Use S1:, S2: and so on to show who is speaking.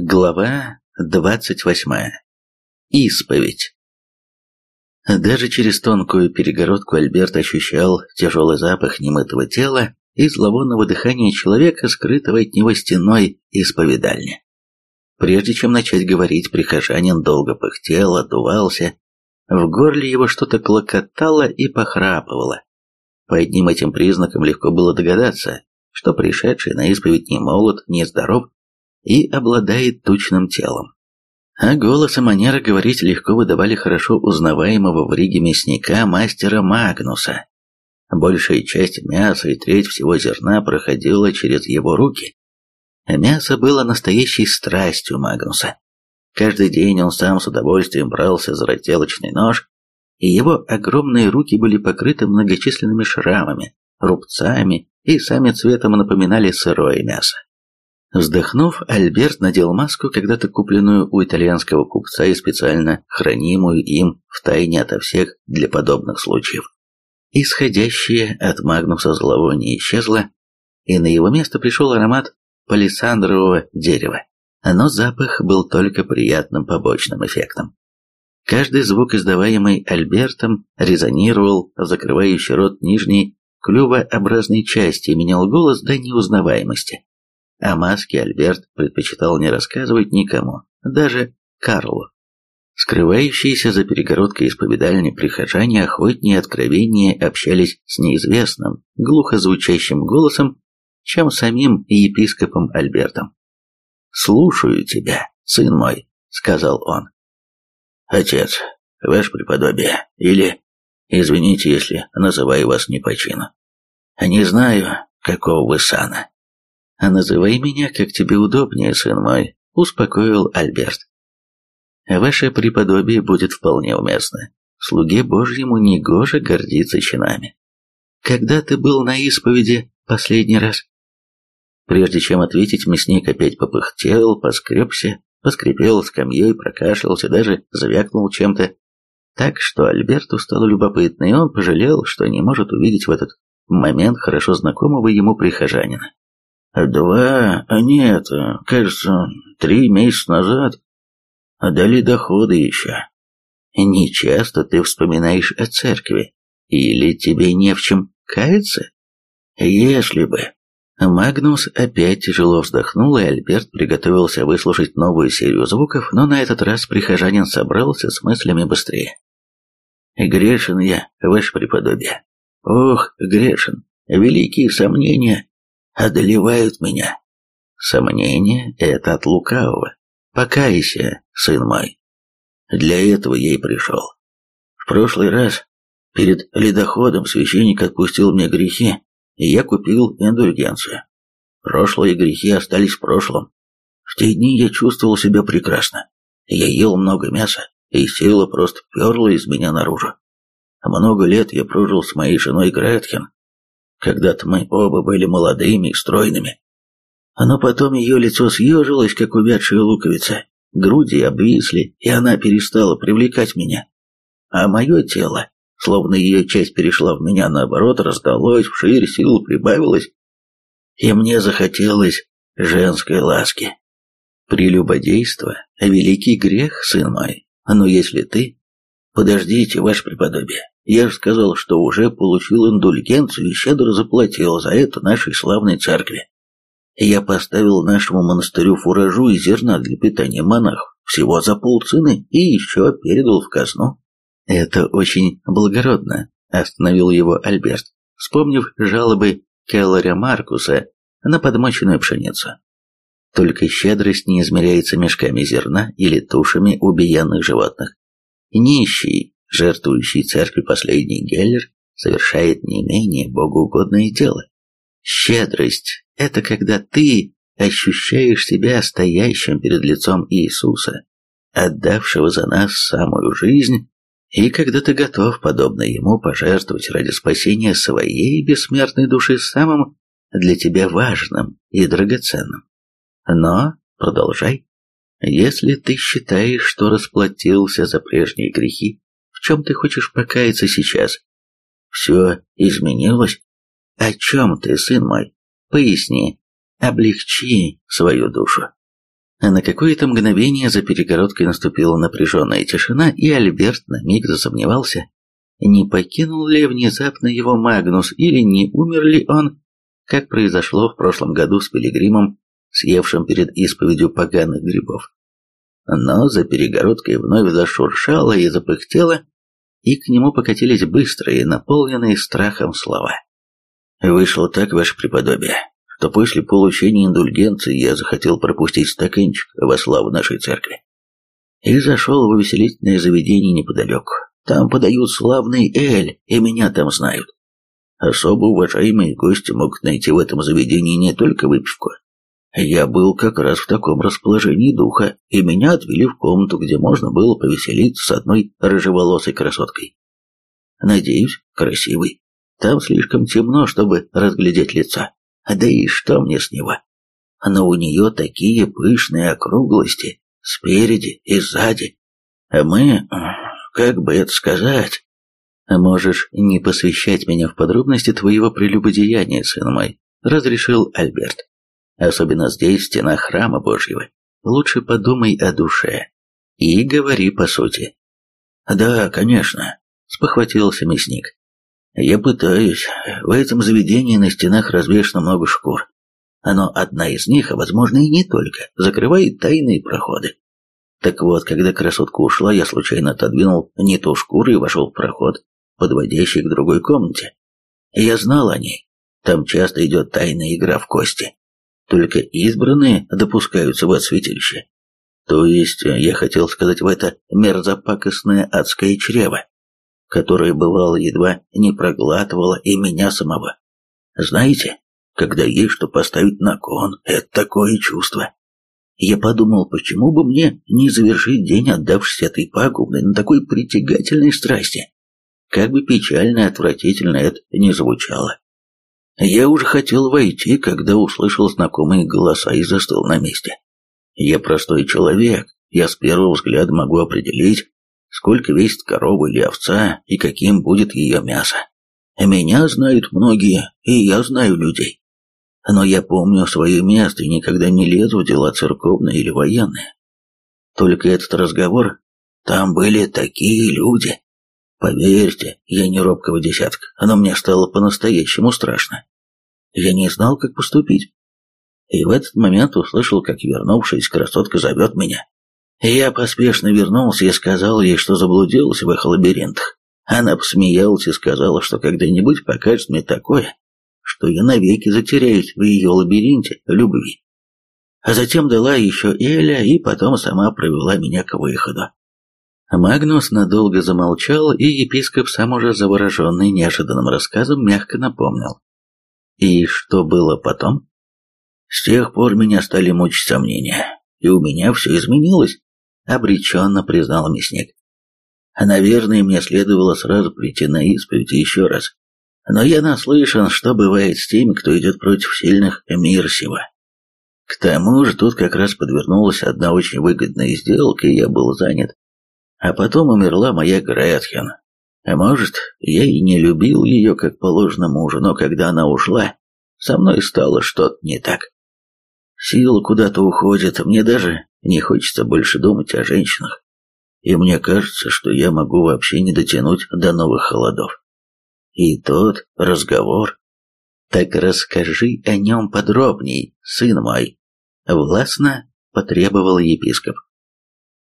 S1: Глава двадцать восьмая. Исповедь. Даже через тонкую перегородку Альберт ощущал тяжелый запах немытого тела и зловонного дыхания человека, скрытого от него стеной исповедальни. Прежде чем начать говорить, прихожанин долго пыхтел, отдувался, в горле его что-то клокотало и похрапывало. По одним этим признакам легко было догадаться, что пришедший на исповедь не молод, не здоров, и обладает тучным телом. А голос и манера говорить легко выдавали хорошо узнаваемого в Риге мясника мастера Магнуса. Большая часть мяса и треть всего зерна проходила через его руки. Мясо было настоящей страстью Магнуса. Каждый день он сам с удовольствием брался за разделочный нож, и его огромные руки были покрыты многочисленными шрамами, рубцами и сами цветом напоминали сырое мясо. Вздохнув, Альберт надел маску, когда-то купленную у итальянского купца и специально хранимую им в тайне ото всех для подобных случаев. Исходящее от Магнуса зловоние исчезло, и на его место пришел аромат палисандрового дерева. Но запах был только приятным побочным эффектом. Каждый звук, издаваемый Альбертом, резонировал в закрывающий рот нижней клювообразной части и менял голос до неузнаваемости. О маске Альберт предпочитал не рассказывать никому, даже Карлу. Скрывающиеся за перегородкой исповедальни прихожане охотнее откровеннее общались с неизвестным, глухо звучащим голосом, чем самим епископом Альбертом. «Слушаю тебя, сын мой», — сказал он. «Отец, ваше преподобие, или, извините, если называю вас не по чину. Не знаю, какого вы сана, «А называй меня, как тебе удобнее, сын мой», — успокоил Альберт. «Ваше преподобие будет вполне уместно. Слуге Божьему негоже гордиться чинами. Когда ты был на исповеди последний раз?» Прежде чем ответить, мясник опять попыхтел, поскребся, поскрипел скамьей, прокашлялся, даже звякнул чем-то. Так что Альберту стало любопытно, и он пожалел, что не может увидеть в этот момент хорошо знакомого ему прихожанина. Два, а нет, кажется, три месяца назад. Дали доходы еще. Не часто ты вспоминаешь о церкви. Или тебе не в чем каяться? Если бы. Магнус опять тяжело вздохнул, и Альберт приготовился выслушать новую серию звуков, но на этот раз прихожанин собрался с мыслями быстрее. «Грешен я, ваше преподобие. Ох, грешен. Великие сомнения одолевают меня. Сомнение — это от лукавого. Покайся, сын мой. Для этого я и пришел. В прошлый раз перед ледоходом священник отпустил мне грехи, и я купил индульгенцию. Прошлые грехи остались в прошлом. В те дни я чувствовал себя прекрасно. Я ел много мяса, и сила просто перла из меня наружу. Много лет я прожил с моей женой Гретхен, когда-то мы оба были молодыми и стройными. Но потом ее лицо съежилось, как увядшая луковица, груди обвисли, и она перестала привлекать меня. А мое тело, словно ее часть перешла в меня, наоборот, раздалось, вширь, сил прибавилось, и мне захотелось женской ласки. Прелюбодейство — великий грех, сын мой, но если ты... Подождите, ваше преподобие, я же сказал, что уже получил индульгенцию и щедро заплатил за это нашей славной церкви. Я поставил нашему монастырю фуражу и зерна для питания монахов всего за полцены и еще передал в казну. Это очень благородно, остановил его Альберт, вспомнив жалобы Келларя Маркуса на подмоченную пшеницу. Только щедрость не измеряется мешками зерна или тушами убиенных животных. Нищий жертвующий церкви последний Геллер совершает не менее богоугодное дело. Щедрость – это когда ты ощущаешь себя стоящим перед лицом Иисуса, отдавшего за нас самую жизнь, и когда ты готов, подобно Ему, пожертвовать ради спасения своей бессмертной души самым для тебя важным и драгоценным. Но, продолжай, если ты считаешь, что расплатился за прежние грехи, в чем ты хочешь покаяться сейчас? Все изменилось? О чем ты, сын мой? Поясни, облегчи свою душу. На какое-то мгновение за перегородкой наступила напряженная тишина, и Альберт на миг засомневался, не покинул ли внезапно его Магнус или не умер ли он, как произошло в прошлом году с Пилигримом, съевшим перед исповедью поганых грибов. Но за перегородкой вновь зашуршало и запыхтело, и к нему покатились быстрые, наполненные страхом слова. «Вышло так, ваше преподобие, что после получения индульгенции я захотел пропустить стаканчик во славу нашей церкви. И зашел в увеселительное заведение неподалеку. Там подают славный эль, и меня там знают. Особо уважаемые гости могут найти в этом заведении не только выпивку. Я был как раз в таком расположении духа, и меня отвели в комнату, где можно было повеселиться с одной рыжеволосой красоткой. Надеюсь, красивой. Там слишком темно, чтобы разглядеть лицо. Да и что мне с него? Но у нее такие пышные округлости, спереди и сзади. А мы, как бы это сказать... «Можешь не посвящать меня в подробности твоего прелюбодеяния, сын мой», — разрешил Альберт. «Особенно здесь, в стенах храма Божьего. Лучше подумай о душе и говори по сути». «Да, конечно», — спохватился мясник. Я пытаюсь. В этом заведении на стенах развешано много шкур. Но одна из них, а возможно и не только, закрывает тайные проходы. Так вот, когда красотка ушла, я случайно отодвинул не ту шкуру и вошел в проход, подводящий к другой комнате. Я знал о ней. Там часто идет тайная игра в кости. Только избранные допускаются в святилище. То есть, я хотел сказать, в это мерзопакостное адское чрево которое бывало едва не проглатывало и меня самого. Знаете, когда есть что поставить на кон, это такое чувство. Я подумал, почему бы мне не завершить день, отдавшись этой пагубной, но такой притягательной страсти. Как бы печально и отвратительно это не звучало. Я уже хотел войти, когда услышал знакомые голоса и застыл на месте. Я простой человек, я с первого взгляда могу определить, сколько весит корова или овца и каким будет ее мясо. Меня знают многие, и я знаю людей. Но я помню свое место и никогда не лезу в дела церковные или военные. Только этот разговор, там были такие люди. Поверьте, я не робкого десятка, но мне стало по-настоящему страшно. Я не знал, как поступить. И в этот момент услышал, как вернувшаяся красотка зовет меня. Я поспешно вернулся и сказал ей, что заблудился в их лабиринтах. Она посмеялась и сказала, что когда-нибудь покажет мне такое, что я навеки затеряюсь в ее лабиринте любви. А затем дала еще Эля и потом сама провела меня к выходу. Магнус надолго замолчал, и епископ, сам уже завороженный неожиданным рассказом, мягко напомнил. И что было потом? С тех пор меня стали мучить сомнения, и у меня все изменилось обреченно признал мясник. Наверное, мне следовало сразу прийти на исповедь еще раз. Но я наслышан, что бывает с теми, кто идет против сильных мир сего. К тому же тут как раз подвернулась одна очень выгодная сделка, и я был занят. А потом умерла моя Гретхен. А может, я и не любил ее, как положено мужу, но когда она ушла, со мной стало что-то не так. Сила куда-то уходит, мне даже не хочется больше думать о женщинах. И мне кажется, что я могу вообще не дотянуть до новых холодов. И тот разговор... Так расскажи о нем подробней, сын мой. Властно потребовал епископ.